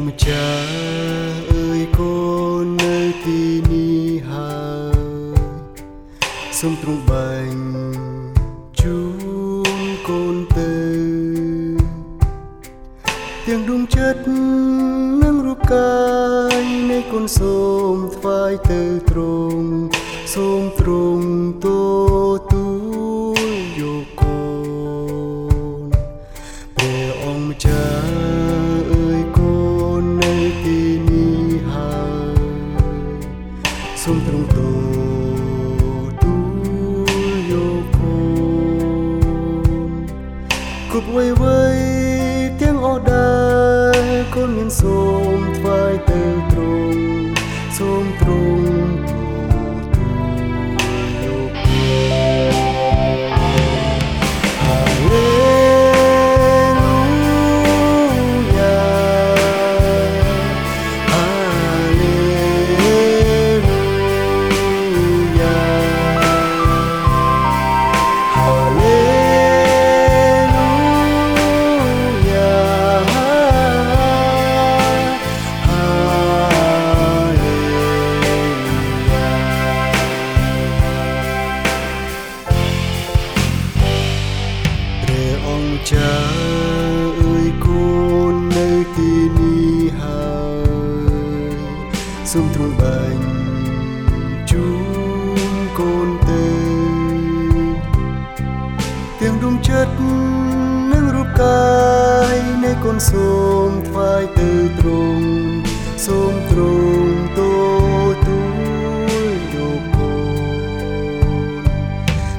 ម្ចាស់អើយកូននៅទីនេះហើយសូមទ្រង់បាញ់ជូនកូនទៅទាំងដួងចិត្តនិងរូបកាយនៃកូនសូមថ្វាយទៅទ្រង់សូមទ្រង់ទទួ សូមទ្រង់ទទួលយកកូនគ្រប់វ័យវ័យទាំងអស់ដែលកូនមានសូមថ្វាយទៅទ្រង់ ងដួងចិត្តនិងរូបកាយនៃកូនសូមថ្វាយទៅទ្រង់សូមទ្រង់ទទួលយកកូន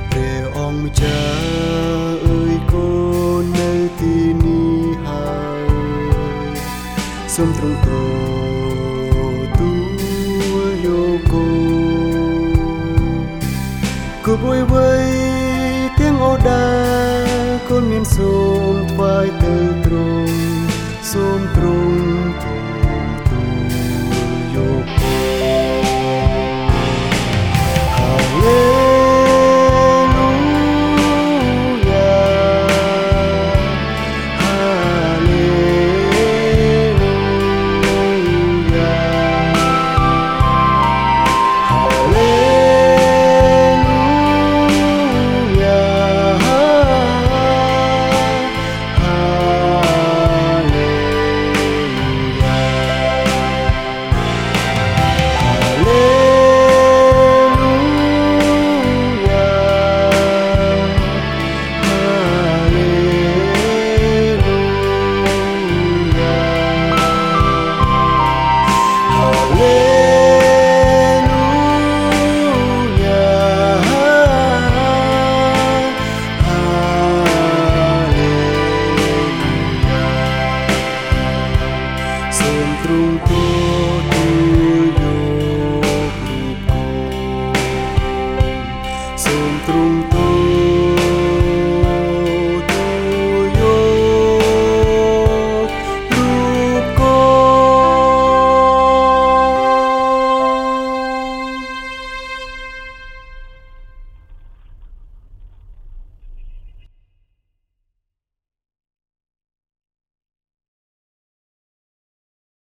ព្រះអង្គម្ចាស់អើយកូននៅទីនេះហើយសូមទ្រង់ទទួលយកកូនគ្រប់វ័យវ័យទាំងអស់ ដែលកូនមានសូមថ្វាយទៅទ្រង់សូមទ្រង់ dentro